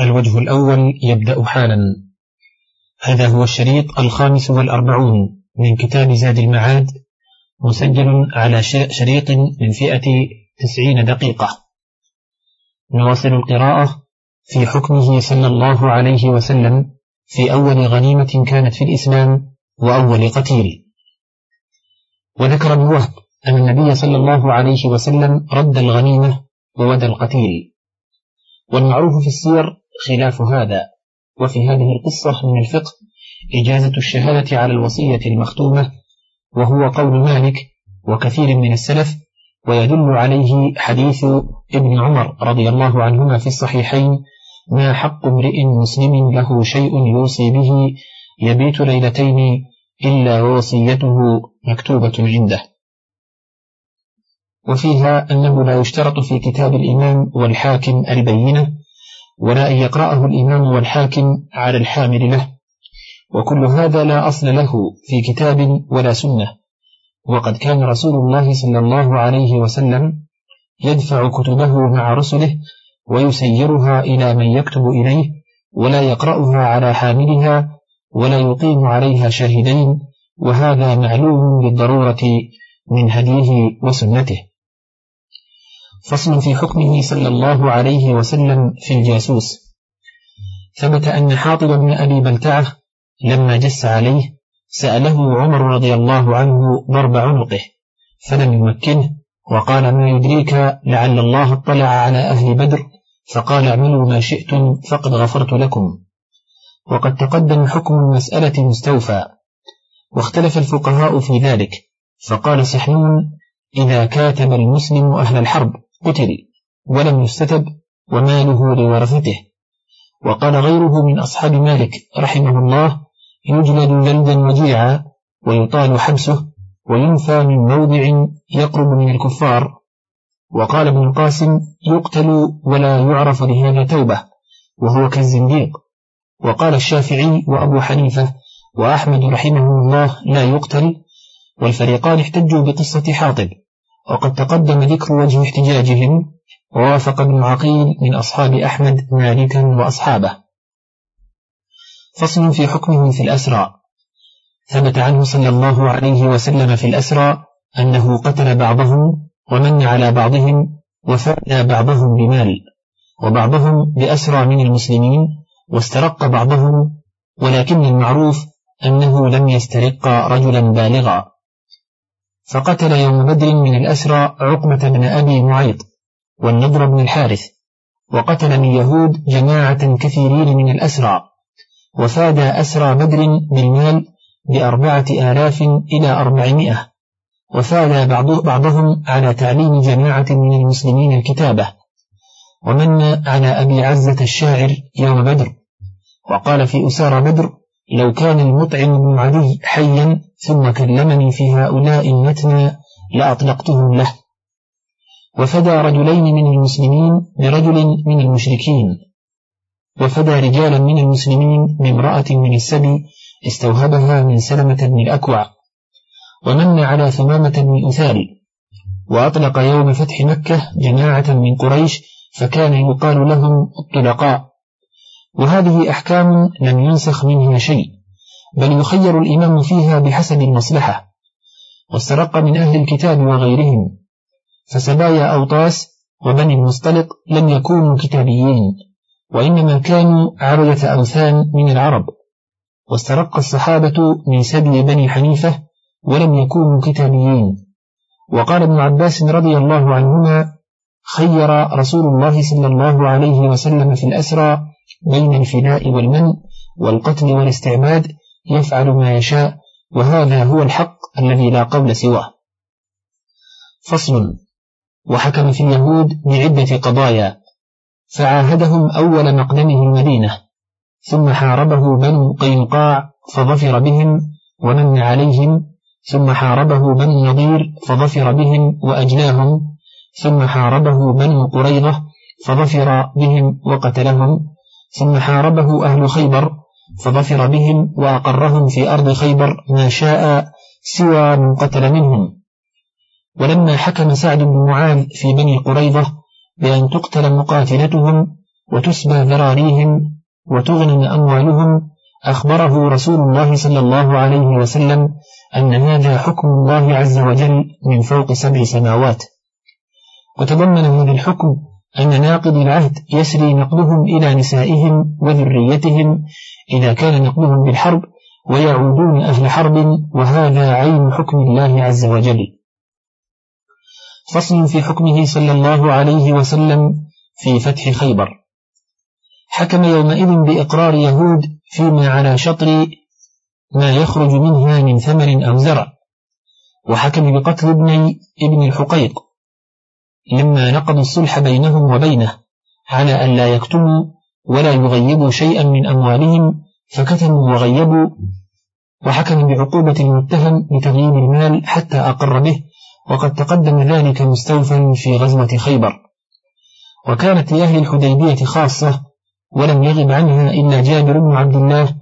الوجه الأول يبدأ حالا. هذا هو الشريط الخامس والأربعون من كتاب زاد المعاد مسجل على شريط من فئة تسعين دقيقة. نواصل القراءة في حكمه صلى الله عليه وسلم في أول غنيمة كانت في الإسلام وأول قتيل. وذكر ابن وهب أن النبي صلى الله عليه وسلم رد الغنيمة وودى القتيل. والمعروف في السير خلاف هذا. وفي هذه القصة من الفقه إجازة الشهادة على الوصية المختومة وهو قول مالك وكثير من السلف ويدل عليه حديث ابن عمر رضي الله عنهما في الصحيحين ما حق امرئ مسلم له شيء يوصي به يبيت ليلتين إلا ووصيته مكتوبة عنده. وفيها أنه لا يشترط في كتاب الإمام والحاكم البينة ولا أن يقرأه الإمام والحاكم على الحامل له. وكل هذا لا أصل له في كتاب ولا سنة. وقد كان رسول الله صلى الله عليه وسلم يدفع كتبه مع رسله ويسيرها إلى من يكتب إليه ولا يقرأها على حاملها ولا يقيم عليها شاهدين وهذا معلوم بالضرورة من هديه وسنته. فصل في حكمه صلى الله عليه وسلم في الجاسوس. ثبت أن حاطب بن أبي بلتعة لما جس عليه سأله عمر رضي الله عنه ضرب عنقه فلم يمكنه وقال ما يدريك لعل الله اطلع على أهل بدر فقال اعملوا ما شئتم فقد غفرت لكم. وقد تقدم حكم المسألة مستوفى واختلف الفقهاء في ذلك فقال سحنون إذا كاتب المسلم أهل الحرب قتل ولم يستتب وماله لورثته. وقال غيره من أصحاب مالك رحمه الله يجلد جلدا وجيعا ويطال حبسه وينفى من موضع يقرب من الكفار. وقال ابن القاسم يقتل ولا يعرف لهذا توبة وهو كالزنديق. وقال الشافعي وأبو حنيفة وأحمد رحمه الله لا يقتل والفريقان احتجوا بقصة حاطب. وقد تقدم ذكر وجه احتجاجهم ووافق ابن عقيل من أصحاب أحمد مالكا وأصحابه. فصل في حكمه في الأسرى. ثبت عنه صلى الله عليه وسلم في الأسرى أنه قتل بعضهم ومن على بعضهم وفأنا بعضهم بمال وبعضهم بأسرى من المسلمين واسترق بعضهم ولكن المعروف أنه لم يسترق رجلا بالغا. فقتل يوم بدر من الأسرى عقبة بن أبي معيط والنضر بن الحارث وقتل من يهود جماعة كثيرين من الأسرى وفاد أسرى بدر بالمال بأربعة آلاف إلى أربعمائة وفاد بعضهم على تعليم جماعة من المسلمين الكتابة ومن على أبي عزة الشاعر يوم بدر وقال في أسار بدر لو كان المطعم بن علي حيا ثم كلمني في هؤلاء المتنى لأطلقتهم له. وفدى رجلين من المسلمين برجل من المشركين. وفدى رجالا من المسلمين بامرأة من السبي استوهبها من سلمة بن الأكوع. ومن على ثمامة بن أثال. وأطلق يوم فتح مكة جماعة من قريش فكان يقال لهم الطلقاء. وهذه أحكام لم ينسخ منها شيء. بل يخير الإمام فيها بحسب المصلحة واسترق من أهل الكتاب وغيرهم فسبايا أوطاس وبني المصطلق لم يكونوا كتابيين وإنما كانوا عبدة أوثان من العرب واسترق الصحابة من سبي بني حنيفة ولم يكونوا كتابيين. وقال ابن عباس رضي الله عنهما خير رسول الله صلى الله عليه وسلم في الأسرى بين الفداء والمن والقتل والاستعباد يفعل ما يشاء وهذا هو الحق الذي لا قول سواه. فصل. وحكم في اليهود بعدة قضايا. فعاهدهم أول مقدمه المدينة ثم حاربه بنو قينقاع فظفر بهم ومن عليهم ثم حاربه بنو نضير فظفر بهم وأجلاهم ثم حاربه بنو قريظة فظفر بهم وقتلهم ثم حاربه أهل خيبر فظفر بهم وأقرهم في أرض خيبر ما شاء سوى من قتل منهم. ولما حكم سعد بن معاذ في بني قريظة بأن تقتل مقاتلتهم وتسبى ذراريهم وتغنم أموالهم أخبره رسول الله صلى الله عليه وسلم أن هذا حكم الله عز وجل من فوق سبع سماوات. وتضمن هذا الحكم أن ناقض العهد يسري نقلهم إلى نسائهم وذريتهم إذا كان نقلهم بالحرب ويعودون أهل حرب وهذا عين حكم الله عز وجل. فصل في حكمه صلى الله عليه وسلم في فتح خيبر. حكم يومئذ بإقرار يهود فيما على شطر ما يخرج منها من ثمر أو زرع. وحكم بقتل ابني ابن الحقيق. لما نقضوا الصلح بينهم وبينه على أن لا يكتموا ولا يغيبوا شيئا من أموالهم فكتموا وغيبوا وحكم بعقوبة المتهم بتغييب المال حتى أقر به وقد تقدم ذلك مستوفا في غزوة خيبر. وكانت لأهل الحديبية خاصة ولم يغب عنها إلا جابر بن عبد الله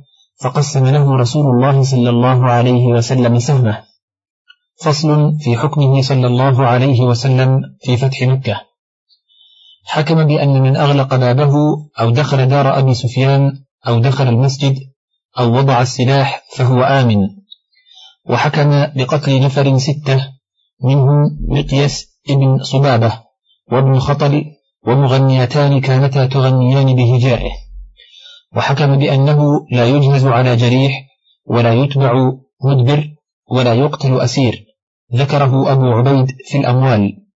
فقسم له رسول الله صلى الله عليه وسلم سهمه. فصل في حكمه صلى الله عليه وسلم في فتح مكة. حكم بأن من أغلق بابه أو دخل دار أبي سفيان أو دخل المسجد أو وضع السلاح فهو آمن. وحكم بقتل نفر ستة منهم مقيس ابن صبابة وابن خطل ومغنيتان كانتا تغنيان بهجائه. وحكم بأنه لا يجهز على جريح ولا يتبع مدبر ولا يقتل أسير. ذكره أبو عبيد في الأموال.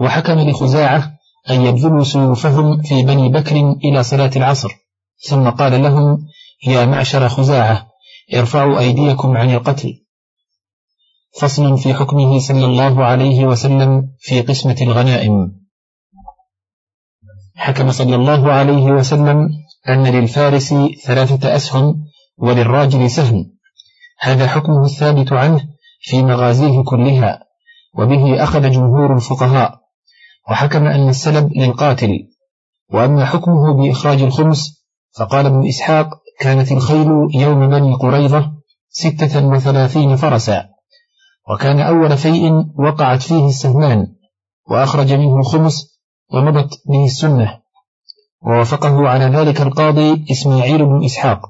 وحكم لخزاعة أن يبذلوا سيوفهم في بني بكر إلى صلاة العصر ثم قال لهم يا معشر خزاعة ارفعوا أيديكم عن القتل. فصل في حكمه صلى الله عليه وسلم في قسمة الغنائم. حكم صلى الله عليه وسلم أن للفارس ثلاثة أسهم وللراجل سهم. هذا حكمه الثابت عنه في مغازيه كلها وبه أخذ جمهور الفقهاء وحكم أن السلب للقاتل وأما حكمه بإخراج الخمس فقال ابن إسحاق كانت الخيل يوم بني قريظة ستة وثلاثين فرسا وكان أول فيء وقعت فيه السهمان وأخرج منه الخمس ومضت به السنة. ووافقه على ذلك القاضي إسماعيل بن إسحاق.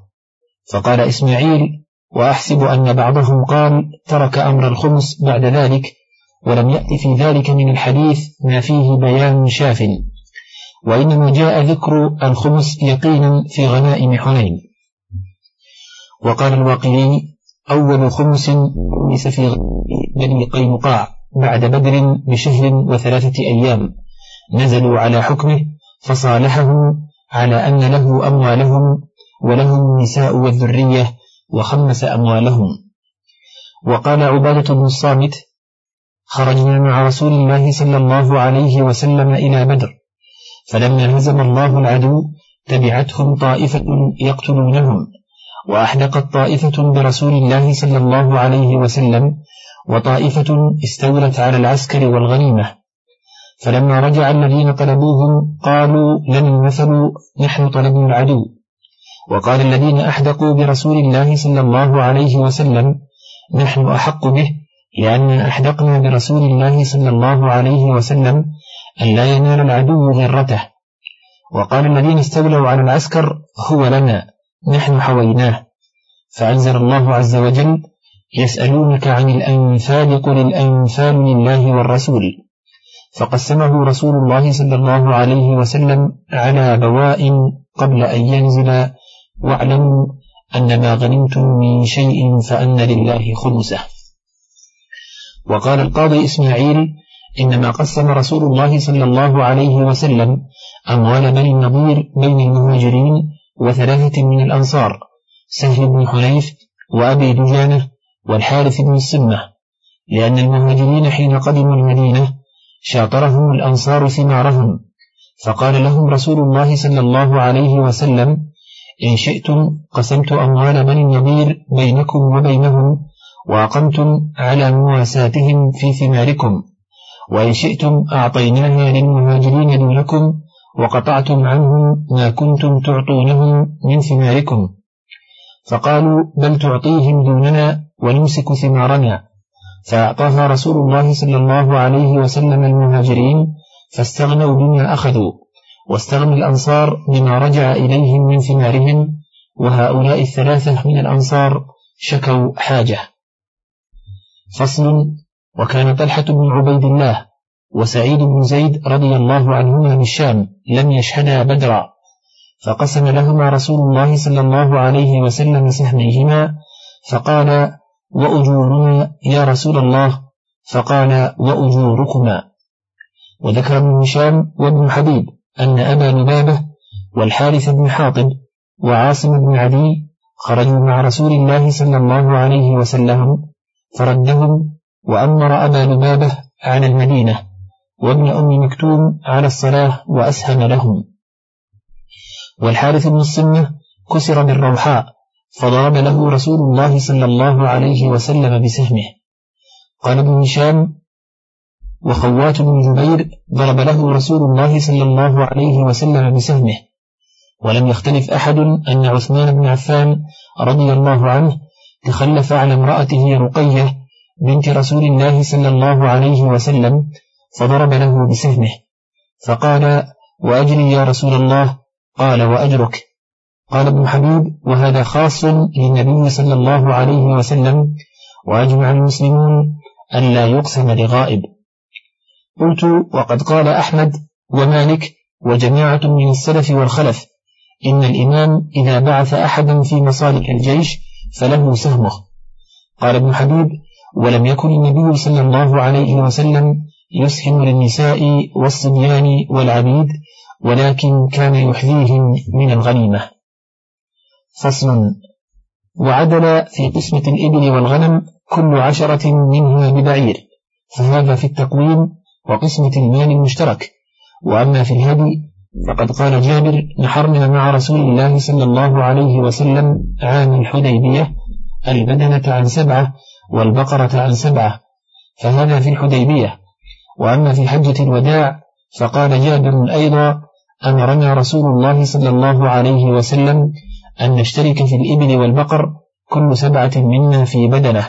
فقال إسماعيل وأحسب أن بعضهم قال ترك أمر الخمس بعد ذلك ولم يأتي في ذلك من الحديث ما فيه بيان شاف وإنما جاء ذكر الخمس يقينا في غنائم حنين. وقال الواقعي أول خمس خمس في بني قينقاع بعد بدر بشهر وثلاثة أيام. نزلوا على حكمه فصالحهم على أن له أموالهم ولهم النساء والذرية وخمس أموالهم. وقال عبادة بن الصامت خرجنا مع رسول الله صلى الله عليه وسلم إلى بدر فلما هزم الله العدو تبعتهم طائفة يقتلونهم وأحدقت طائفة برسول الله صلى الله عليه وسلم وطائفة استولت على العسكر والغنيمة. فلما رجع الذين طلبوهم قالوا لن المثل نحن طلبنا العدو. وقال الذين أحدقوا برسول الله صلى الله عليه وسلم نحن أحق به لأن أحدقنا برسول الله صلى الله عليه وسلم أن لا ينال العدو ذرته وقال الذين استولوا على العسكر هو لنا نحن حويناه. فأنزل الله عز وجل يسألونك عن الأنفال قل الأنفال لله والرسول. فقسمه رسول الله صلى الله عليه وسلم على بواء قبل أن ينزل واعلموا أن ما غنمتم من شيء فأن لله خمسه وقال القاضي إسماعيل إنما قسم رسول الله صلى الله عليه وسلم أموال بني النضير بين المهاجرين وثلاثة من الأنصار سهل بن حنيف وأبي دجانة والحارث بن السمة لأن المهاجرين حين قدموا المدينة شاطرهم الأنصار ثمارهم فقال لهم رسول الله صلى الله عليه وسلم إن شئتم قسمت أموال بني النضير بينكم وبينهم وأقمتم على مواساتهم في ثماركم. وإن شئتم أعطيناها للمهاجرين دونكم وقطعتم عنهم ما كنتم تعطونهم من ثماركم. فقالوا بل تعطيهم دوننا ونمسك ثمارنا. فأعطاها رسول الله صلى الله عليه وسلم المهاجرين فاستغنوا بما أخذوا. واستغنى الأنصار بما رجع إليهم من ثمارهم وهؤلاء الثلاثة من الأنصار شكوا حاجة. فصل وكان طلحة بن عبيد الله وسعيد بن زيد رضي الله عنهما بالشام لم يشهدا بدرا فقسم لهما رسول الله صلى الله عليه وسلم سهميهما فقال وأجورنا يا رسول الله. فقال وأجوركما. وذكر ابن هشام وابن حبيب أن أبا لبابة والحارث بن حاطب وعاصم بن عدي خرجوا مع رسول الله صلى الله عليه وسلم فردهم وأمر أبا لبابة على المدينة وابن أم مكتوم على الصلاة وأسهم لهم. والحارث بن الصمة كسر بالروحاء فضرب له رسول الله صلى الله عليه وسلم بسهمه. قال ابن هشام وخوات بن جبير ضرب له رسول الله صلى الله عليه وسلم بسهمه. ولم يختلف أحد أن عثمان بن عفان رضي الله عنه تخلف على امرأته رقية بنت رسول الله صلى الله عليه وسلم فضرب له بسهمه. فقال وأجري يا رسول الله؟ قال وأجرك. قال ابن حبيب وهذا خاص للنبي صلى الله عليه وسلم وأجمع المسلمون أن لا يقسم لغائب. قلت وقد قال أحمد ومالك وجماعة من السلف والخلف إن الإمام إذا بعث أحدا في مصالح الجيش فله سهمه. قال ابن حبيب ولم يكن النبي صلى الله عليه وسلم يسهم للنساء والصبيان والعبيد ولكن كان يحذيهم من الغنيمة. فصل وعدل في قسمة الإبل والغنم كل عشرة منها ببعير فهذا في التقويم وقسمة المال المشترك. وأما في الهدي فقد قال جابر نحرنا مع رسول الله صلى الله عليه وسلم عام الحديبية البدنة عن سبعة والبقرة عن سبعة فهذا في الحديبية. وأما في حجة الوداع فقال جابر أيضا أمرنا رسول الله صلى الله عليه وسلم أن نشترك في الإبل والبقر كل سبعة منا في بدنة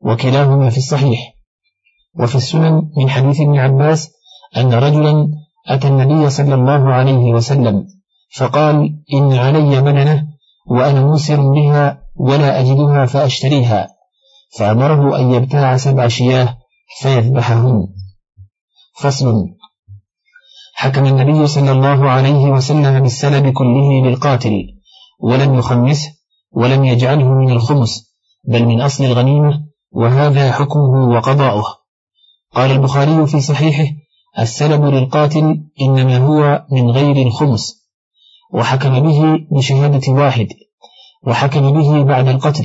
وكلاهما في الصحيح. وفي السنن من حديث ابن عباس أن رجلا أتى النبي صلى الله عليه وسلم فقال إن علي بدنة وأنا موسر بها ولا أجدها فأشتريها فأمره أن يبتاع سبع شياه فيذبحهن. فصل. حكم النبي صلى الله عليه وسلم بالسلب كله للقاتل ولم يخمسه ولم يجعله من الخمس بل من أصل الغنيمة وهذا حكمه وقضاؤه. قال البخاري في صحيحه السلب للقاتل إنما هو من غير الخمس. وحكم به بشهادة واحد وحكم به بعد القتل.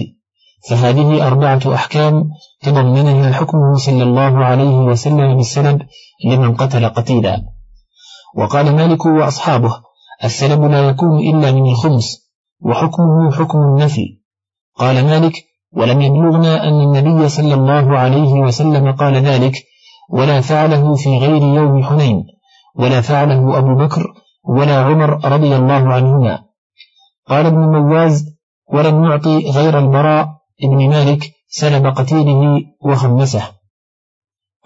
فهذه أربعة أحكام تضمنها حكمه صلى الله عليه وسلم بالسلب لمن قتل قتيلا. وقال مالك وأصحابه السلب لا يكون إلا من الخمس وحكمه حكم النفي. قال مالك ولم يبلغنا أن النبي صلى الله عليه وسلم قال ذلك ولا فعله في غير يوم حنين ولا فعله أبو بكر ولا عمر رضي الله عنهما. قال ابن مواز ولم يعطي غير البراء ابن مالك سلب قتيله وخمسه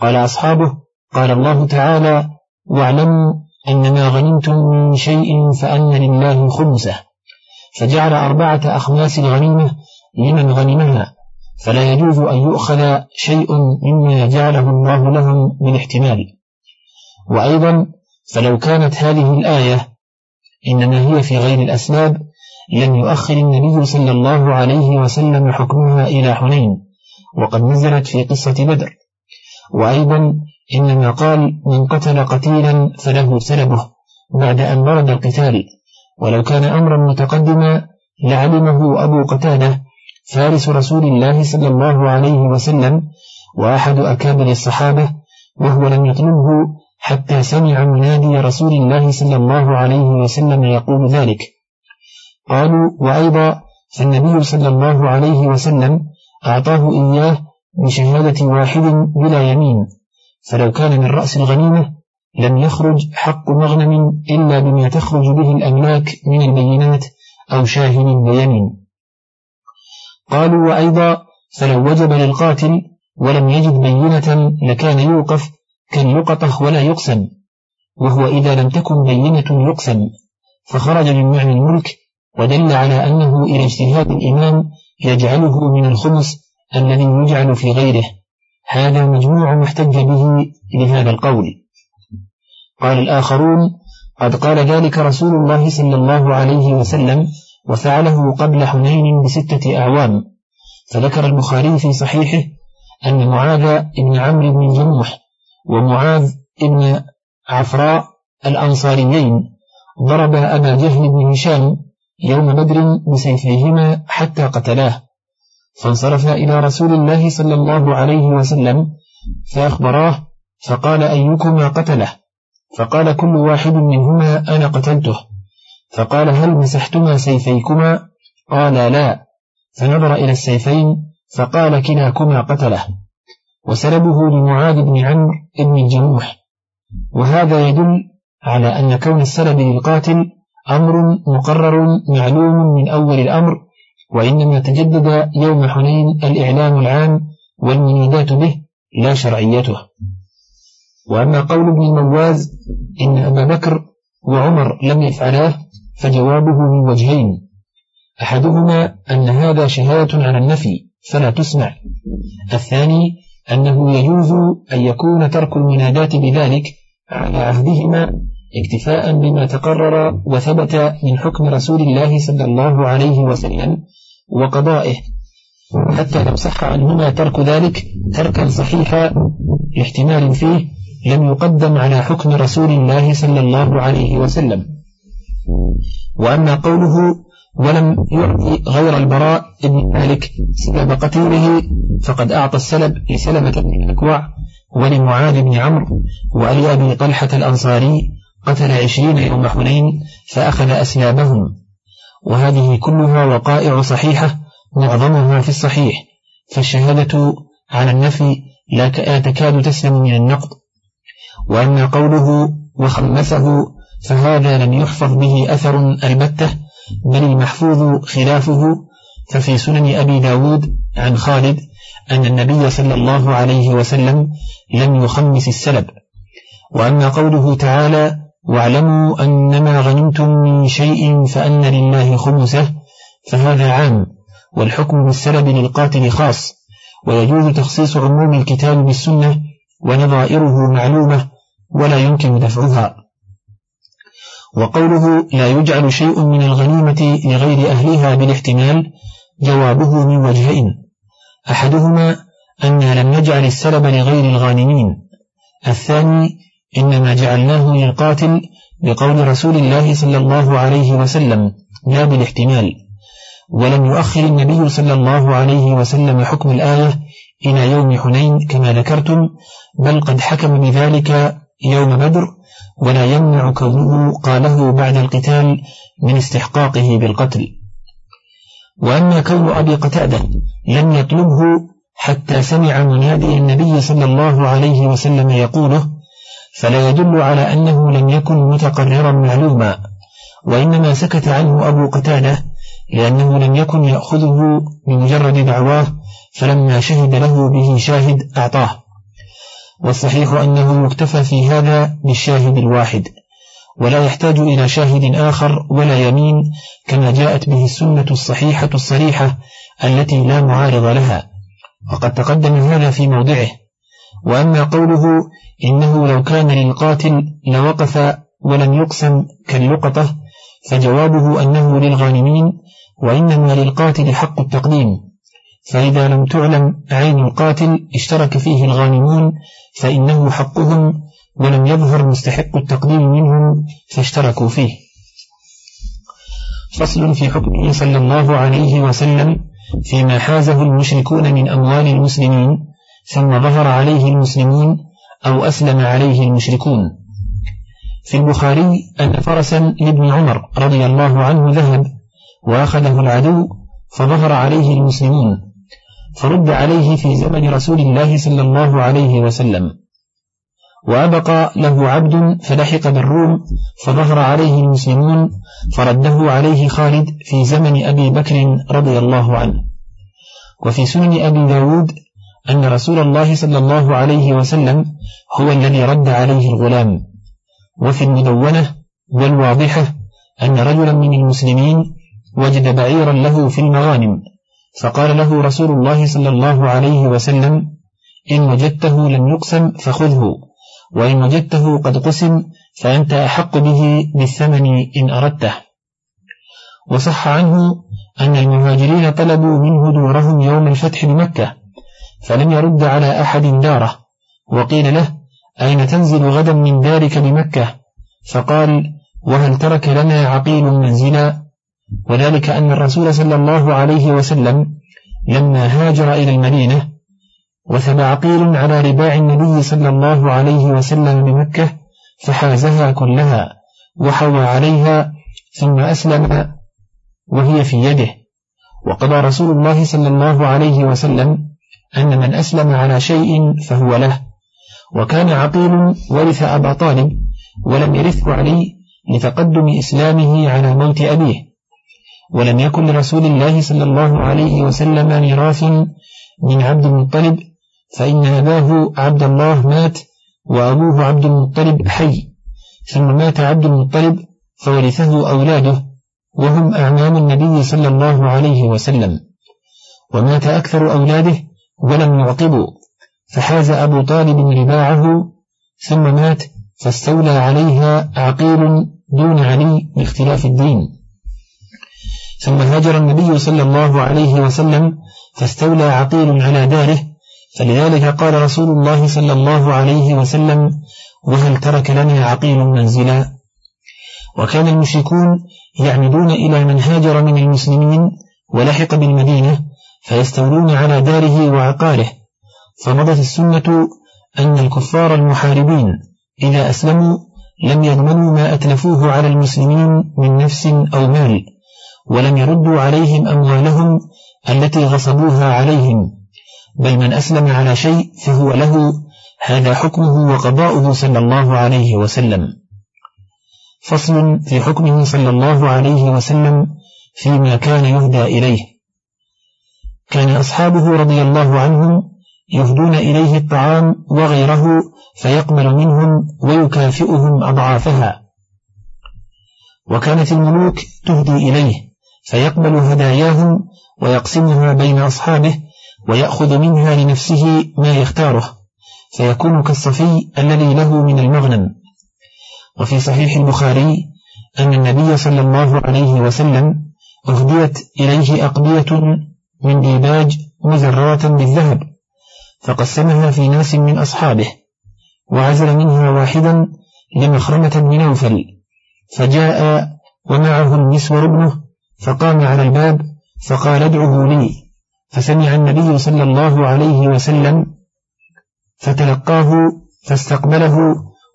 قال أصحابه قال الله تعالى واعلموا أن ما غنمتم من شيء فأن لله خمسه فجعل أربعة أخماس الغنيمة لمن غنمها. فلا يجوز أن يؤخذ شيء مما جعله الله لهم من احتمال. وأيضا فلو كانت هذه الآية إنما هي في غير الأسباب لم يؤخر النبي صلى الله عليه وسلم حكمها إلى حنين وقد نزلت في قصة بدر. وأيضا إنما قال من قتل قتيلا فله سلبه بعد أن برد القتال. ولو كان أمرا متقدما لعلمه أبو قتادة فارس رسول الله صلى الله عليه وسلم وأحد أكابر الصحابة وهو لم يطلبه حتى سمع منادي رسول الله صلى الله عليه وسلم يقول ذلك. قالوا وأيضا فالنبي صلى الله عليه وسلم أعطاه إياه بشهادة واحد بلا يمين فلو كان من رأس الغنيمة لم يخرج حق مغنم إلا بما تخرج به الأملاك من البينات أو شاهد بيمين. قالوا وأيضا فلو وجب للقاتل ولم يجد بينة لكان يوقف كاللقطة ولا يقسم وهو إذا لم تكن بينة يقسم. فخرج من معنى الملك ودل على أنه إلى اجتهاد الإمام يجعله من الخمس الذي يجعل في غيره. هذا مجموع ما احتج به لهذا القول. قال الآخرون قد قال ذلك رسول الله صلى الله عليه وسلم وفعله قبل حنين بستة أعوام. فذكر البخاري في صحيحه أن معاذ بن عمرو بن جموح ومعاذ بن عفراء الأنصاريين ضرب أبا جهل بن هشام يوم بدر بسيفيهما حتى قتلاه. فانصرف إلى رسول الله صلى الله عليه وسلم فأخبراه فقال أيكما قتله؟ فقال كل واحد منهما أنا قتلته. فقال هل مسحتما سيفيكما؟ قال لا. فنظر إلى السيفين فقال كلاكما قتله. وسلبه لمعاذ بن عمرو بن الجموح وهذا يدل على أن كون السلب للقاتل أمر مقرر معلوم من أول الأمر وإنما تجدد يوم حنين الإعلام العام والمنادات به لا شرعيته. وأما قول ابن المواز إن أبا بكر وعمر لم يفعلاه فجوابه من وجهين. أحدهما أن هذا شهادة على النفي فلا تسمع. الثاني أنه يجوز أن يكون ترك المنادات بذلك على عهدهما اكتفاء بما تقرر وثبت من حكم رسول الله صلى الله عليه وسلم وقضائه. حتى لو صح عنهما ترك ذلك تركا صحيحا لاحتمال فيه لم يقدم على حكم رسول الله صلى الله عليه وسلم. وأما قوله ولم يعطي غير البراء بن مالك سبب قتيله فقد أعطى السلب لسلمة بن الأكوع ولمعاذ بن عمرو ولأبي طلحة الأنصاري قتل عشرين يوم حنين فأخذ أسلابهم وهذه كلها وقائع صحيحة معظمها في الصحيح فالشهادة على النفي لا تكاد تسلم من النقد. وأما قوله وخمسه فهذا لم يحفظ به أثر البتة بل المحفوظ خلافه. ففي سنن أبي داود عن خالد أن النبي صلى الله عليه وسلم لم يخمس السلب. وأما قوله تعالى واعلموا أنما غنمتم من شيء فأن لله خمسه فهذا عام والحكم بالسلب للقاتل خاص. ويجوز تخصيص عموم الكتاب بالسنة ونظائره معلومة ولا يمكن دفعها. وقوله لا يجعل شيء من الغنيمة لغير أهلها بالاحتمال جوابه من وجهين. أحدهما أن لم نجعل السلب لغير الغانمين. الثاني إنما جعلناه للقاتل بقول رسول الله صلى الله عليه وسلم لا بالاحتمال. ولم يؤخر النبي صلى الله عليه وسلم حكم الآية إلى يوم حنين كما ذكرتم بل قد حكم بذلك يوم بدر ولا يمنع قاله بعد القتال من استحقاقه بالقتل. وأما كون أبي قتادة لم يطلبه حتى سمع منادي النبي صلى الله عليه وسلم يقوله فلا يدل على أنه لم يكن متقررا معلوما وإنما سكت عنه أبو قتادة لأنه لم يكن يأخذه بمجرد دعواه فلما شهد له به شاهد أعطاه. والصحيح أنه يكتفى في هذا بالشاهد الواحد ولا يحتاج إلى شاهد آخر ولا يمين كما جاءت به السنة الصحيحة الصريحة التي لا معارض لها. وقد تقدم هذا في موضعه. وأما قوله إنه لو كان للقاتل لوقف ولم يقسم كاللقطة فجوابه أنه للغانمين وإنما للقاتل حق التقديم. فإذا لم تعلم عين القاتل اشترك فيه الغانمون فإنه حقهم ولم يظهر مستحق التقديم منهم فاشتركوا فيه. فصل في حكمه صلى الله عليه وسلم فيما حازه المشركون من أموال المسلمين ثم ظهر عليه المسلمون أو أسلم عليه المشركون. في البخاري أن فرسا لابن عمر رضي الله عنه ذهب وأخذه العدو فظهر عليه المسلمون. فرد عليه في زمن رسول الله صلى الله عليه وسلم. وأبقى له عبد فلحق بالروم فظهر عليه المسلمون فرده عليه خالد في زمن أبي بكر رضي الله عنه. وفي سنن أبي داود أن رسول الله صلى الله عليه وسلم هو الذي رد عليه الغلام. وفي المدونة والواضحة أن رجلا من المسلمين وجد بعيرا له في المغانم. فقال له رسول الله صلى الله عليه وسلم إن وجدته لم يقسم فخذه وإن وجدته قد قسم فأنت أحق به بالثمن إن أردته. وصح عنه أن المهاجرين طلبوا منه دورهم يوم الفتح بمكة فلم يرد على أحد داره وقيل له أين تنزل غدا من دارك بمكة؟ فقال وهل ترك لنا عقيل منزلا؟ وذلك أن الرسول صلى الله عليه وسلم لما هاجر إلى المدينة وثب عقيل على رباع النبي صلى الله عليه وسلم بمكة فحازها كلها وحوى عليها ثم أسلم وهي في يده. وقضى رسول الله صلى الله عليه وسلم أن من أسلم على شيء فهو له. وكان عقيل ورث أبا طالب ولم يرثه علي لتقدم إسلامه على موت أبيه. ولم يكن لرسول الله صلى الله عليه وسلم ميراث من عبد المطلب فإن أباه عبد الله مات وأبوه عبد المطلب حي ثم مات عبد المطلب فورثه أولاده وهم أعمام النبي صلى الله عليه وسلم. ومات أكثر أولاده ولم يعقبوا فحاز أبو طالب رباعه ثم مات فاستولى عليها عقيل دون علي باختلاف الدين. ثم هاجر النبي صلى الله عليه وسلم فاستولى عقيل على داره فلذلك قال رسول الله صلى الله عليه وسلم وهل ترك لنا عقيل منزلا؟ وكان المشركون يعمدون إلى من هاجر من المسلمين ولحق بالمدينة فيستولون على داره وعقاره فمضت السنة أن الكفار المحاربين إذا أسلموا لم يضمنوا ما أتلفوه على المسلمين من نفس أو مال. ولم يردوا عليهم أموالهم التي غصبوها عليهم بل من أسلم على شيء فهو له هذا حكمه وقضاؤه صلى الله عليه وسلم. فصل في حكمه صلى الله عليه وسلم فيما كان يهدى إليه. كان أصحابه رضي الله عنهم يهدون إليه الطعام وغيره فيقبل منهم ويكافئهم أضعافها. وكانت الملوك تهدي إليه. فيقبل هداياهم ويقسمها بين أصحابه ويأخذ منها لنفسه ما يختاره فيكون كالصفي الذي له من المغنم. وفي صحيح البخاري أن النبي صلى الله عليه وسلم أهديت إليه أقبية من ديباج مزررة بالذهب فقسمها في ناس من أصحابه وعزل منها واحدا لمخرمة بن نوفل فجاء ومعه المسور ابنه فقام على الباب فقال ادعه لي. فسمع النبي صلى الله عليه وسلم فتلقاه فاستقبله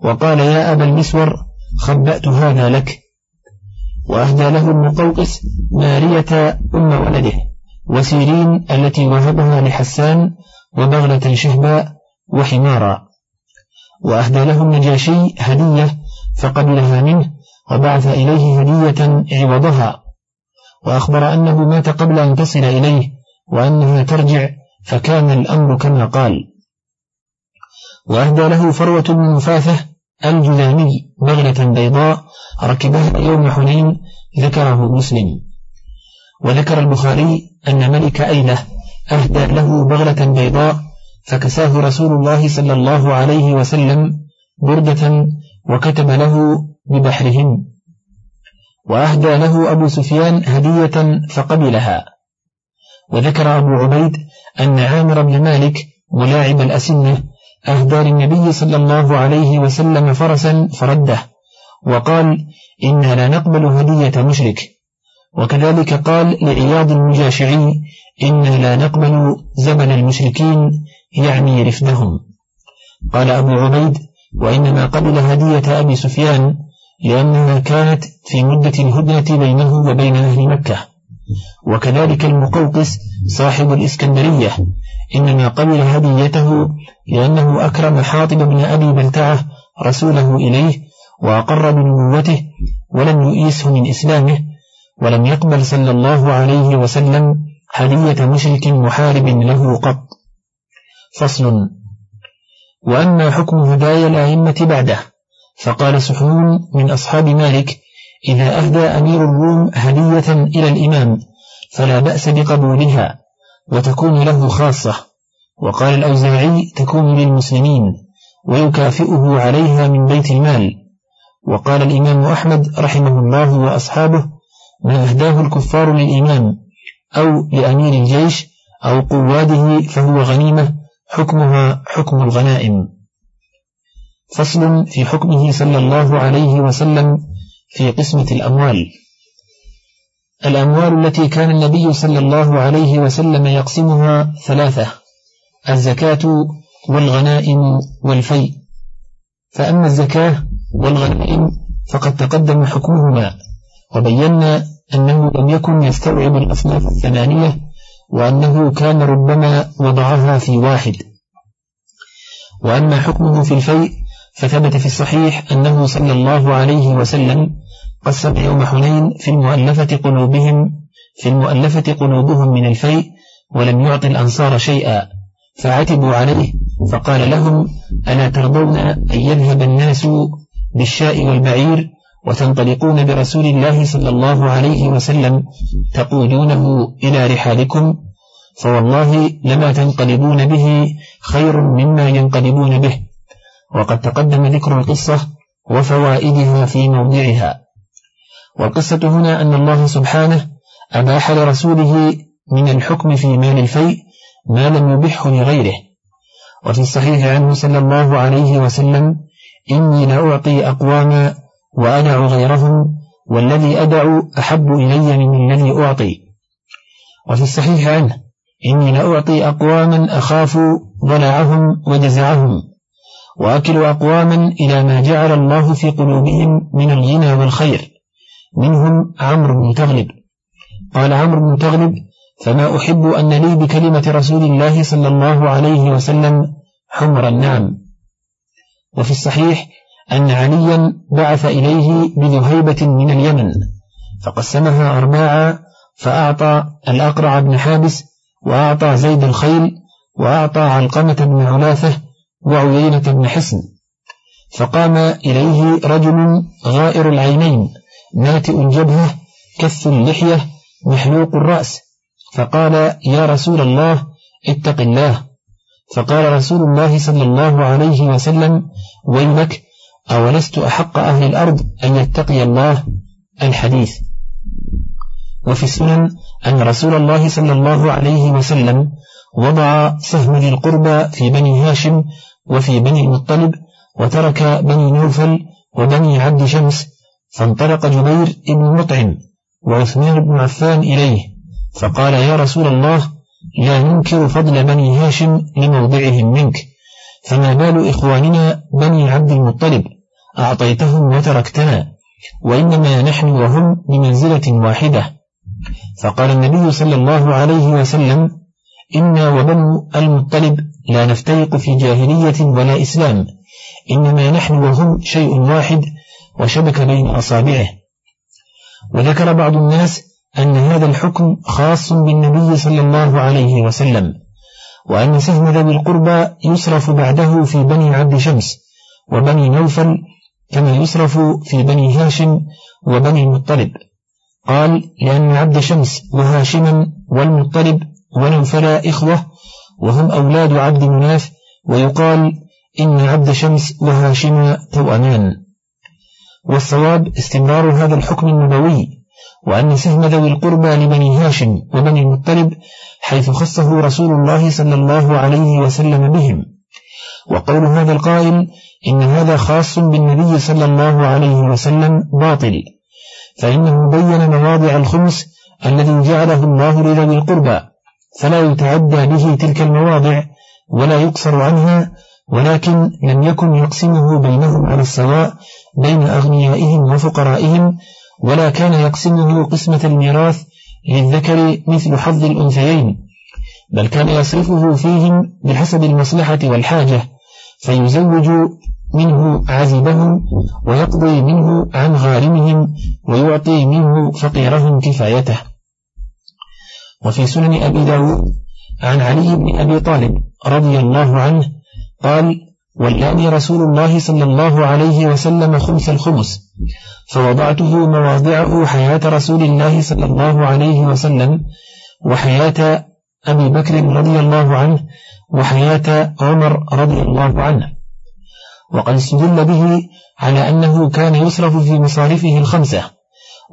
وقال يا أبا المسور خبأت هذا لك. وأهدى له المقوقس مارية أم ولده وسيرين التي وهبها لحسان وبغلة شهباء وحمارا. وأهدى له النجاشي هدية فقبلها منه وبعث إليه هدية عوضها. وأخبر أنه مات قبل أن تصل إليه وأنها ترجع فكان الأمر كما قال. وأهدى له فروة بن مفاثة الجذامي بغلة بيضاء ركبها يوم حنين ذكره مسلم. وذكر البخاري أن ملك أيلة أهدى له بغلة بيضاء فكساه رسول الله صلى الله عليه وسلم بردة وكتب له ببحرهن وأهدى له أبو سفيان هدية فقبلها. وذكر أبو عبيد أن عامر بن مالك ملاعب الأسنة أهدى للنبي صلى الله عليه وسلم فرسا فرده وقال إنا لا نقبل هدية مشرك. وكذلك قال لعياض المجاشعي إنا لا نقبل زمن المشركين يعني رفدهم. قال أبو عبيد وإنما قبل هدية أبي سفيان لأنها كانت في مدة الهدنة بينه وبين أهل مكة. وكذلك المقوقس صاحب الإسكندرية. إنما قبل هديته لأنه أكرم حاطب بن أبي بلتعة رسوله إليه وأقر بنبوته ولم يؤيسه من إسلامه ولم يقبل صلى الله عليه وسلم هدية مشرك محارب له قط. فصل. وأما حكم هدايا الأئمة بعده. فقال سحنون من أصحاب مالك إذا أهدى أمير الروم هدية إلى الإمام فلا بأس بقبولها وتكون له خاصة. وقال الأوزاعي تكون للمسلمين ويكافئه عليها من بيت المال. وقال الإمام أحمد رحمه الله وأصحابه ما أهداه الكفار للإمام أو لأمير الجيش أو قواده فهو غنيمة حكمها حكم الغنائم. فصل في حكمه صلى الله عليه وسلم في قسمة الأموال. الأموال التي كان النبي صلى الله عليه وسلم يقسمها ثلاثة الزكاة والغنائم والفيء. فأما الزكاة والغنائم فقد تقدم حكمهما وبينا أنه لم يكن يستوعب الأصناف الثمانية وأنه كان ربما وضعها في واحد. وأما حكمه في الفيء فثبت في الصحيح أنه صلى الله عليه وسلم قسم يوم حنين في المؤلفة قلوبهم في المؤلفة قلوبهم من الفيء ولم يعط الأنصار شيئا. فعتبوا عليه فقال لهم ألا ترضون أن يذهب الناس بالشاء والبعير وتنطلقون برسول الله صلى الله عليه وسلم تقودونه إلى رحالكم؟ فوالله لما تنقلبون به خير مما ينقلبون به. وقد تقدم ذكر القصة وفوائدها في موضعها. والقصة هنا أن الله سبحانه أباح لرسوله من الحكم في مال الفيء ما لم يبحه لغيره. وفي الصحيح عنه صلى الله عليه وسلم إني لأعطي أقواما وأدع غيرهم والذي أدع أحب إلي من الذي أعطي. وفي الصحيح عنه إني لأعطي أقواما أخاف ضلعهم وجزعهم. وأكل أقواما إلى ما جعل الله في قلوبهم من الغنى والخير. منهم عمرو بن تغلب قال عمرو بن تغلب فما أحب أن لي بكلمة رسول الله صلى الله عليه وسلم حمر النعم. وفي الصحيح أن عليا بعث إليه بذهيبة من اليمن فقسمها أرباعا فأعطى الأقرع بن حابس وأعطى زيد الخيل وأعطى علقمة بن علاثة وعيينة بن حسن. فقام إليه رجل غائر العينين ناتئ الجبهة كث اللحية محلوق الرأس. فقال يا رسول الله اتق الله. فقال رسول الله صلى الله عليه وسلم ويلك أولست أحق أهل الأرض أن يتقي الله؟ الحديث. وفي السنن أن رسول الله صلى الله عليه وسلم وضع سهم القربى في بني هاشم وفي بني المطلب وترك بني نوفل وبني عبد شمس فانطلق جبير بن مطعم وعثمان بن عفان إليه فقال يا رسول الله لا ننكر فضل بني هاشم لموضعهم منك فما بال إخواننا بني عبد المطلب أعطيتهم وتركتنا وإنما نحن وهم بمنزلة واحدة. فقال النبي صلى الله عليه وسلم إنا وبنو المطلب لا نفترق في جاهلية ولا إسلام. إنما نحن وهم شيء واحد وشبك بين أصابعه. وذكر بعض الناس أن هذا الحكم خاص بالنبي صلى الله عليه وسلم وأن سهم ذوي القربى يصرف بعده في بني عبد شمس وبني نوفل كما يصرف في بني هاشم وبني المطلب. قال لأن عبد شمس وهاشما والمطلب ونوفلا إخوة وهم أولاد عبد مناف ويقال إن عبد شمس وهاشم توأمان. والصواب استمرار هذا الحكم النبوي وأن سهم ذوي القربى لبني هاشم وبني المطلب حيث خصه رسول الله صلى الله عليه وسلم بهم. وقول هذا القائل إن هذا خاص بالنبي صلى الله عليه وسلم باطل فإنه بين مواضع الخمس الذي جعله الله لذوي القربى. فلا يتعدى به تلك المواضع ولا يقصر عنها ولكن لم يكن يقسمه بينهم على السواء بين أغنيائهم وفقرائهم ولا كان يقسمه قسمة الميراث للذكر مثل حظ الأنثيين بل كان يصرفه فيهم بحسب المصلحة والحاجة فيزوج منه عزبهم ويقضي منه عن غارمهم ويعطي منه فقيرهم كفايته. وفي سنن أبي داود عن علي بن أبي طالب رضي الله عنه قال ولاني رسول الله صلى الله عليه وسلم خمس الخمس فوضعته مواضعه حياة رسول الله صلى الله عليه وسلم وحياة أبي بكر رضي الله عنه وحياة عمر رضي الله عنه. وقد استدل به على أنه كان يصرف في مصارفه الخمسة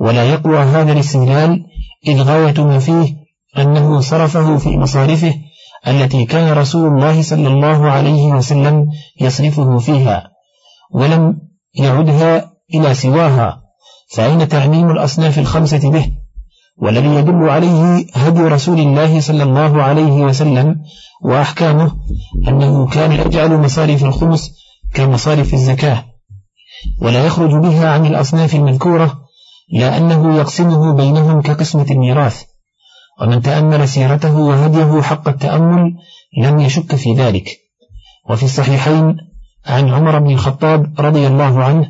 ولا يقوى هذا الاستدلال إذ غاية ما فيه أنه صرفه في مصارفه التي كان رسول الله صلى الله عليه وسلم يصرفه فيها ولم يعدها إلى سواها. فأين تعميم الأصناف الخمسة به؟ والذي يدل عليه هدي رسول الله صلى الله عليه وسلم وأحكامه أنه كان يجعل مصارف الخمس كمصارف الزكاة. ولا يخرج بها عن الأصناف المذكورة لا أنه يقسمه بينهم كقسمة الميراث. ومن تأمل سيرته وهديه حق التأمل لم يشك في ذلك. وفي الصحيحين عن عمر بن الخطاب رضي الله عنه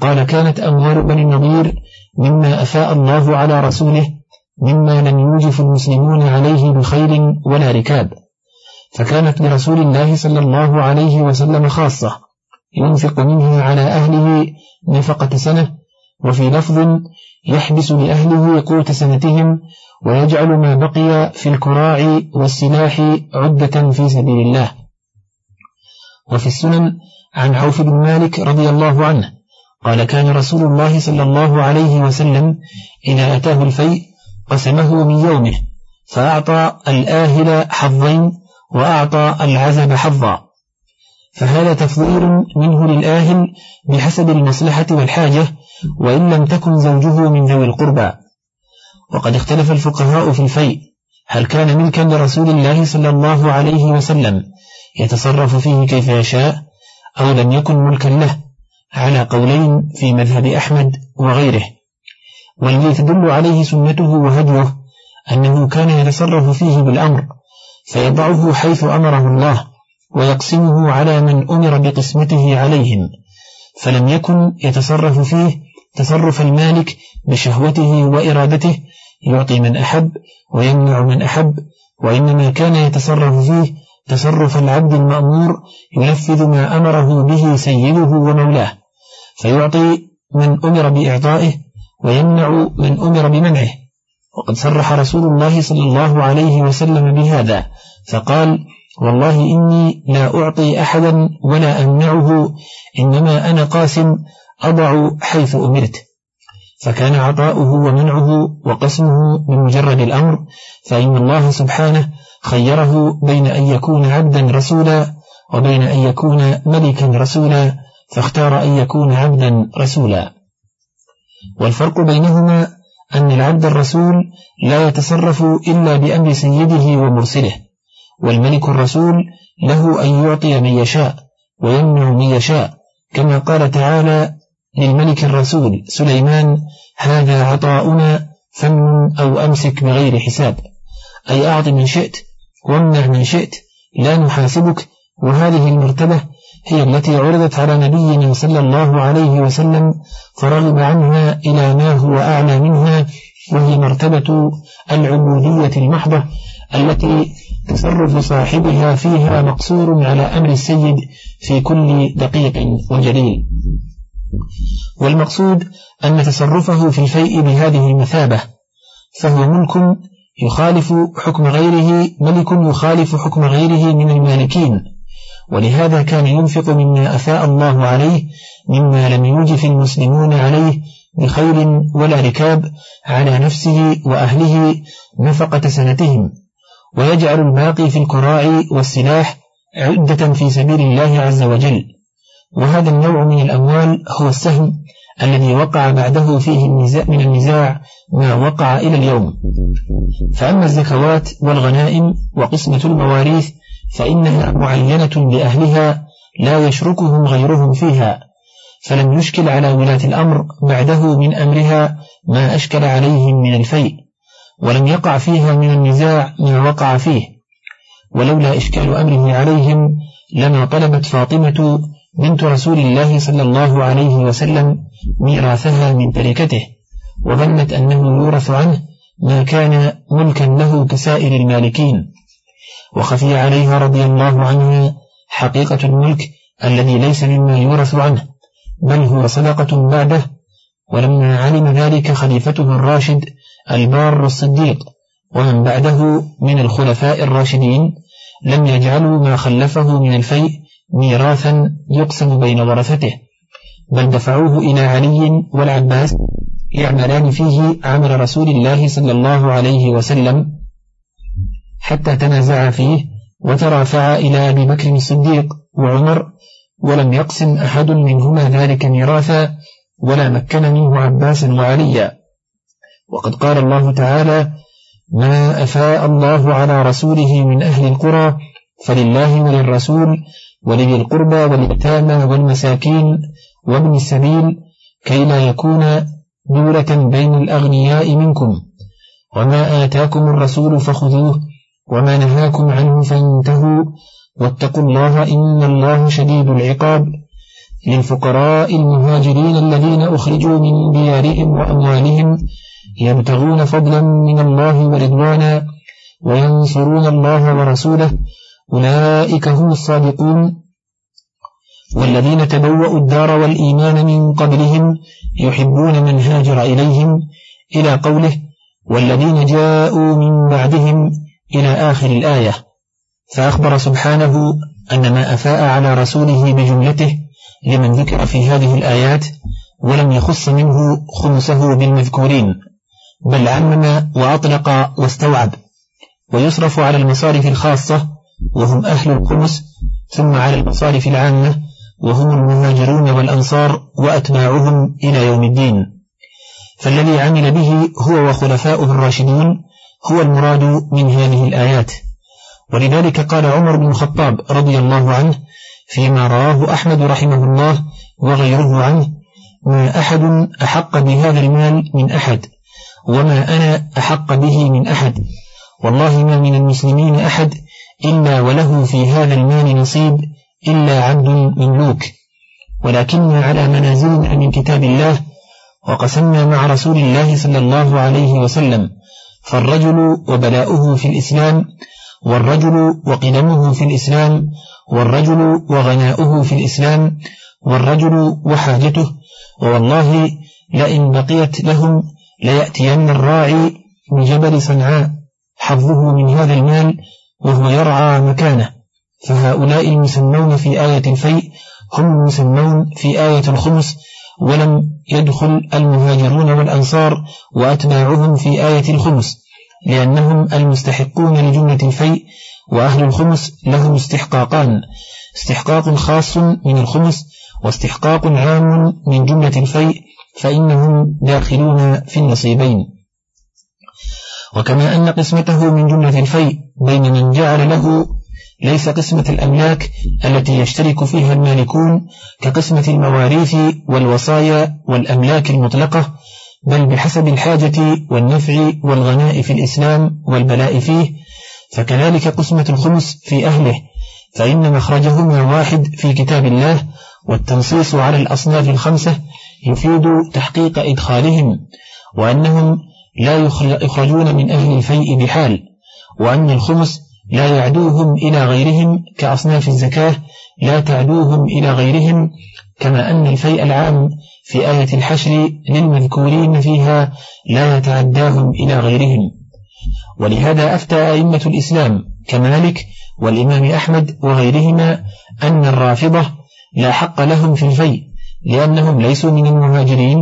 قال كانت أموال بني النضير مما أفاء الله على رسوله مما لم يوجف المسلمون عليه بخير ولا ركاب. فكانت لرسول الله صلى الله عليه وسلم خاصة ينفق منها على أهله نفقة سنة وفي لفظ يحبس لأهله قوت سنتهم ويجعل ما بقي في الكراع والسلاح عدة في سبيل الله. وفي السنن عن عوف بن مالك رضي الله عنه قال كان رسول الله صلى الله عليه وسلم إذا أتاه الفيء قسمه من يومه فأعطى الآهل حظين وأعطى العزب حظا. فهذا تفضيل منه للآهل بحسب المصلحة والحاجة وإن لم تكن زوجه من ذوي القربى. وقد اختلف الفقهاء في الفيء. هل كان ملكا لرسول الله صلى الله عليه وسلم يتصرف فيه كيف يشاء أو لم يكن ملكا له على قولين في مذهب أحمد وغيره. والذي تدل عليه سنته وهديه أنه كان يتصرف فيه بالأمر فيضعه حيث أمره الله ويقسمه على من أمر بقسمته عليهم. فلم يكن يتصرف فيه تصرف المالك بشهوته وإرادته يعطي من أحب ويمنع من أحب وإنما كان يتصرف فيه تصرف العبد المأمور ينفذ ما أمره به سيده ومولاه فيعطي من أمر بإعطائه ويمنع من أمر بمنعه. وقد صرح رسول الله صلى الله عليه وسلم بهذا فقال والله إني لا أعطي أحدا ولا أمنعه إنما أنا قاسم أضع حيث أمرت. فكان عطاؤه ومنعه وقسمه بمجرد الأمر فإن الله سبحانه خيره بين أن يكون عبدا رسولا وبين أن يكون ملكا رسولا فاختار أن يكون عبدا رسولا. والفرق بينهما أن العبد الرسول لا يتصرف إلا بأمر سيده ومرسله. والملك الرسول له أن يعطي من يشاء ويمنع من يشاء. كما قال تعالى للملك الرسول سليمان هذا عطاؤنا فن أو أمسك بغير حساب. أي أعط من شئت وامنع من شئت لا نحاسبك. وهذه المرتبة هي التي عرضت على نبينا صلى الله عليه وسلم فرغب عنها إلى ما هو أعلى منها وهي مرتبة العبودية المحضة التي تصرف صاحبها فيها مقصور على أمر السيد في كل دقيق وجليل. والمقصود أن تصرفه في الفيء بهذه المثابة فهو ملك يخالف حكم غيره ملك يخالف حكم غيره من المالكين ولهذا كان ينفق مما أفاء الله عليه مما لم يوجف المسلمون عليه بخير ولا ركاب على نفسه وأهله نفقة سنتهم. ويجعل الباقي في الكراع والسلاح عدة في سبيل الله عز وجل. وهذا النوع من الأموال هو السهم الذي وقع بعده فيه من النزاع ما وقع إلى اليوم. فأما الزكوات والغنائم وقسمة المواريث فإنها معينة لأهلها لا يشركهم غيرهم فيها. فلم يشكل على ولاة الأمر بعده من أمرها ما أشكل عليهم من الفيء. ولم يقع فيها من النزاع ما وقع فيه. ولولا إشكال أمره عليهم لما طلبت فاطمة بنت رسول الله صلى الله عليه وسلم ميراثها من تركته وظنت أنه يورث عنه ما كان ملكا له كسائر المالكين. وخفي عليها رضي الله عنها حقيقة الملك الذي ليس مما يورث عنه بل هو صدقة بعده. ولما علم ذلك خليفته الراشد البار الصديق ومن بعده من الخلفاء الراشدين لم يجعلوا ما خلفه من الفيء ميراثا يقسم بين ورثته بل دفعوه إلى علي والعباس يعملان فيه عمل رسول الله صلى الله عليه وسلم حتى تنازع فيه وترافع إلى أبي بكر الصديق وعمر ولم يقسم أحد منهما ذلك ميراثا ولا مكن منه عباس وعليا. وقد قال الله تعالى ما أفاء الله على رسوله من أهل القرى فلله وللرسول ولذي القربى واليتامى والمساكين وابن السبيل كي لا يكون دولة بين الأغنياء منكم. وما آتاكم الرسول فخذوه وما نهاكم عنه فانتهوا واتقوا الله إن الله شديد العقاب. للفقراء المهاجرين الذين أخرجوا من ديارهم وأموالهم يبتغون فضلا من الله ورضوانا وينصرون الله ورسوله. أولئك هم الصادقون. والذين تبوأوا الدار والإيمان من قبلهم يحبون من هاجر إليهم إلى قوله والذين جاءوا من بعدهم إلى آخر الآية. فأخبر سبحانه أن ما أفاء على رسوله بجملته لمن ذكر في هذه الآيات ولم يخص منه خمسه بالمذكورين. بل عمم وأطلق واستوعب. ويصرف على المصارف الخاصة وهم أهل الخمس ثم على المصارف العامة وهم المهاجرون والأنصار وأتباعهم إلى يوم الدين. فالذي عمل به هو وخلفاؤه الراشدون هو المراد من هذه الآيات. ولذلك قال عمر بن الخطاب رضي الله عنه فيما رواه أحمد رحمه الله وغيره عنه ما أحد أحق بهذا المال من أحد وما أنا أحق به من أحد. والله ما من المسلمين أحد إلا وله في هذا المال نصيب إلا عبد مملوك. ولكننا على منازلنا من كتاب الله وقسمنا مع رسول الله صلى الله عليه وسلم فالرجل وبلاؤه في الإسلام والرجل وقدمه في الإسلام والرجل وغناؤه في الإسلام والرجل وحاجته ووالله لئن بقيت لهم ليأتين الراعي من جبل صنعاء حظه من هذا المال وهو يرعى مكانه. فهؤلاء المسمون في آية الفيء هم المسمون في آية الخمس ولم يدخل المهاجرون والأنصار وأتباعهم في آية الخمس لأنهم المستحقون لجملة الفيء وأهل الخمس لهم استحقاقان. استحقاق خاص من الخمس واستحقاق عام من جملة الفيء فإنهم داخلون في النصيبين. وكما أن قسمته من جملة الفيء بين من جعل له ليس قسمة الأملاك التي يشترك فيها المالكون كقسمة المواريث والوصايا والأملاك المطلقة بل بحسب الحاجة والنفع والغناء في الإسلام والبلاء فيه فكذلك قسمة الخمس في أهله فإن مخرجهما واحد في كتاب الله والتنصيص على الأصناف الخمسة يفيد تحقيق إدخالهم وأنهم لا يخرجون من أهل الفيء بحال وأن الخمس لا يعدوهم إلى غيرهم كأصناف الزكاة لا تعدوهم إلى غيرهم كما أن الفيء العام في آية الحشر للمذكورين فيها لا يتعداهم إلى غيرهم. ولهذا أفتى أئمة الإسلام كمالك والإمام أحمد وغيرهما أن الرافضة لا حق لهم في الفيء لأنهم ليسوا من المهاجرين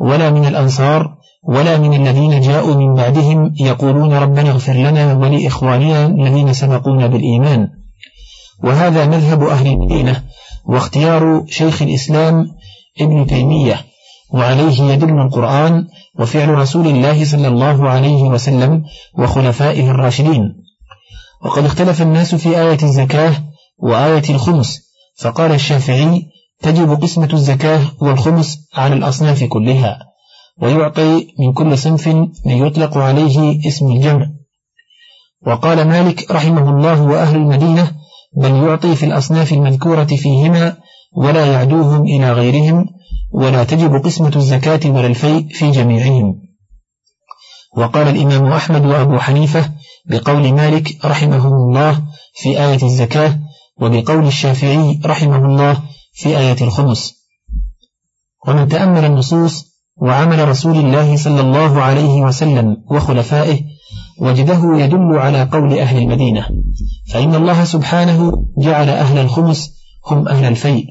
ولا من الأنصار ولا من الذين جاءوا من بعدهم يقولون ربنا اغفر لنا ولإخواننا الذين سبقونا بالإيمان. وهذا مذهب أهل المدينة واختيار شيخ الإسلام ابن تيمية وعليه يدل القرآن وفعل رسول الله صلى الله عليه وسلم وخلفائه الراشدين. وقد اختلف الناس في آية الزكاة وآية الخمس فقال الشافعي تجب قسمة الزكاة والخمس على الأصناف كلها ويعطي من كل صنف من يطلق عليه اسم الجمع. وقال مالك رحمه الله وأهل المدينة بل يعطي في الأصناف المذكورة فيهما ولا يعدوهم إلى غيرهم ولا تجب قسمة الزكاة ولا الفيء في جميعهم. وقال الإمام أحمد وأبو حنيفة بقول مالك رحمه الله في آية الزكاة وبقول الشافعي رحمه الله في آية الخمس. ومن تأمل النصوص وعمل رسول الله صلى الله عليه وسلم وخلفائه وجده يدل على قول أهل المدينة. فإن الله سبحانه جعل أهل الخمس هم أهل الفيء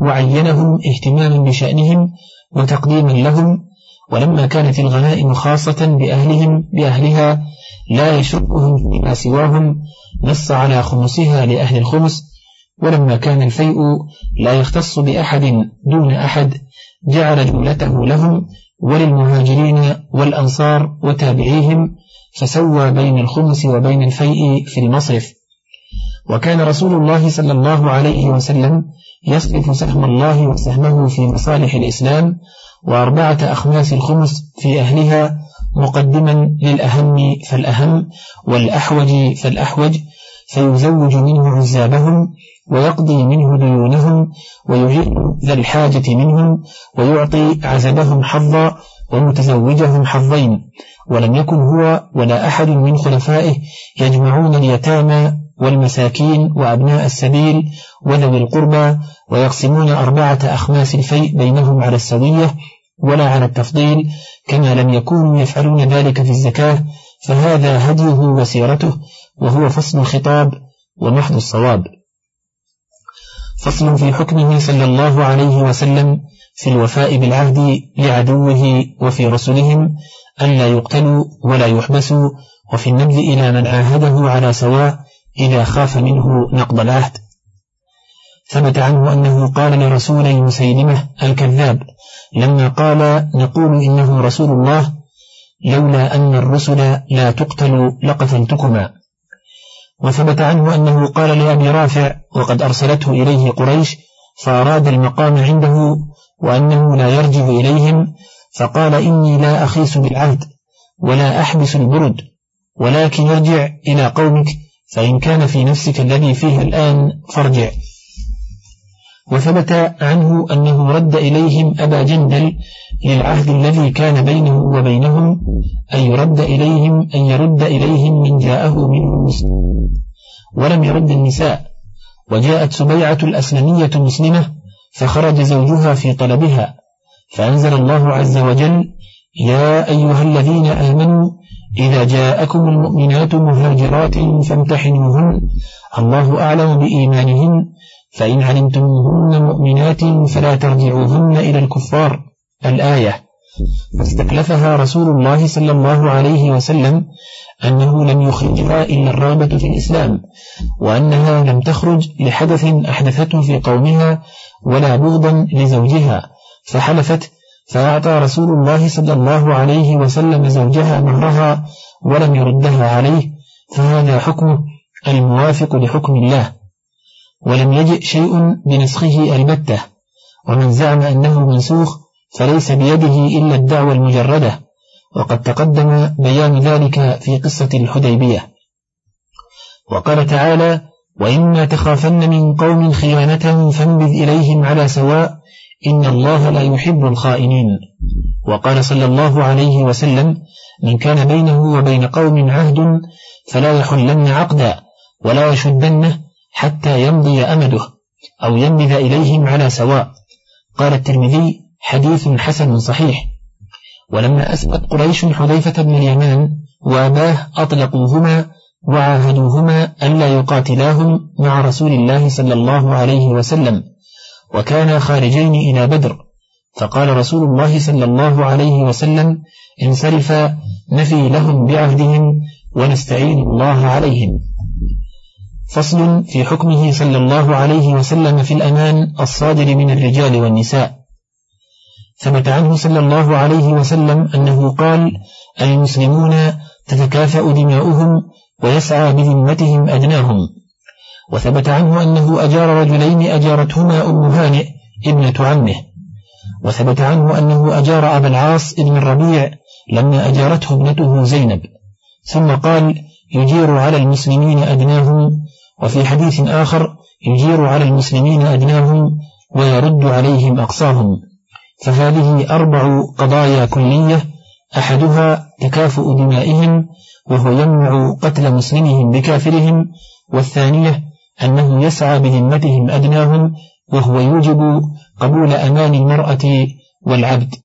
وعينهم اهتماما بشأنهم وتقديما لهم ولما كانت الغنائم خاصة بأهلهم بأهلها لا يشركهم فيما سواهم نص على خمسها لأهل الخمس ولما كان الفيء لا يختص بأحد دون أحد جعل جملته لهم وللمهاجرين والأنصار وتابعيهم فسوى بين الخمس وبين الفيء في المصرف. وكان رسول الله صلى الله عليه وسلم يصرف سهم الله وسهمه في مصالح الإسلام وأربعة أخماس الخمس في أهلها مقدما للأهم فالأهم والأحوج فالأحوج فيزوج منه عزابهم ويقضي منه ديونهم ويعين ذا الحاجة منهم ويعطي عزبهم حظا ومتزوجهم حظين. ولم يكن هو ولا أحد من خلفائه يجمعون اليتامى والمساكين وأبناء السبيل وذوي القربى ويقسمون أربعة أخماس الفيء بينهم على السوية ولا على التفضيل كما لم يكونوا يفعلون ذلك في الزكاة فهذا هديه وسيرته وهو فصل الخطاب ومحض الصواب. فصل في حكمه صلى الله عليه وسلم في الوفاء بالعهد لعدوه وفي رسلهم ألا يقتلوا ولا يحبسوا وفي النبذ إلى من عاهده على سواء إذا خاف منه نقض العهد. ثبت عنه أنه قال لرسول مسيلمة الكذاب لما قال نقول إنه رسول الله لولا أن الرسل لا تقتل لقتلتكما وثبت عنه أنه قال لأبي رافع وقد أرسلته إليه قريش فأراد المقام عنده وأنه لا يرجع إليهم فقال إني لا أخيس بالعهد ولا أحبس البرد ولكن ارجع إلى قومك فإن كان في نفسك الذي فيه الآن فارجع. وثبت عنه أنه رد إليهم أبا جندل للعهد الذي كان بينه وبينهم أن يرد إليهم أن يرد إليهم من جاءه منه مسلم ولم يرد النساء. وجاءت سبيعة الأسلمية مسلمة فخرج زوجها في طلبها. فأنزل الله عز وجل يا أيها الذين آمنوا إذا جاءكم المؤمنات مهاجرات فامتحنوهن الله أعلم بإيمانهن فإن علمتموهن مؤمنات فلا ترجعوهن إلى الكفار. الآية. فاستكلفها رسول الله صلى الله عليه وسلم أنه لم يخرجها إلا الرغبة في الإسلام وأنها لم تخرج لحدث أحدثته في قومها ولا بغضا لزوجها. فحلفت فأعطى رسول الله صلى الله عليه وسلم زوجها مهرها ولم يردها عليه فهذا حكمه الموافق لحكم الله. ولم يجئ شيء بنسخه البتة ومن زعم أنه منسوخ فليس بيده إلا الدعوة المجردة وقد تقدم بيان ذلك في قصة الحديبية. وقال تعالى وإما تخافن من قوم خيانة فانبذ إليهم على سواء إن الله لا يحب الخائنين. وقال صلى الله عليه وسلم من كان بينه وبين قوم عهد فلا يحلن عقدا ولا يشدنه حتى يمضي أمده أو ينبذ إليهم على سواء. قال الترمذي حديث حسن صحيح. ولما أسبت قريش حذيفة بن اليمان وأباه أطلقوهما وعاهدوهما ألا يقاتلاهم مع رسول الله صلى الله عليه وسلم. وكانا خارجين إلى بدر. فقال رسول الله صلى الله عليه وسلم انصرفا نفي لهم بعهدهم ونستعين الله عليهم. فصل في حكمه صلى الله عليه وسلم في الأمان الصادر من الرجال والنساء. ثبت عنه صلى الله عليه وسلم أنه قال المسلمون تتكافأ دماؤهم ويسعى بذمتهم أدناهم. وثبت عنه أنه أجار رجلين أجارتهما أم هانئ ابنة عمه. وثبت عنه أنه أجار أبا العاص ابن الربيع لما أجارته ابنته زينب. ثم قال يجير على المسلمين أدناهم وفي حديث آخر يجير على المسلمين أدناهم ويرد عليهم أقصاهم فهذه أربع قضايا كلية أحدها تكافؤ دمائهم وهو يمنع قتل مسلمهم بكافرهم والثانية أنه يسعى بذمتهم أدناهم وهو يوجب قبول أمان المرأة والعبد.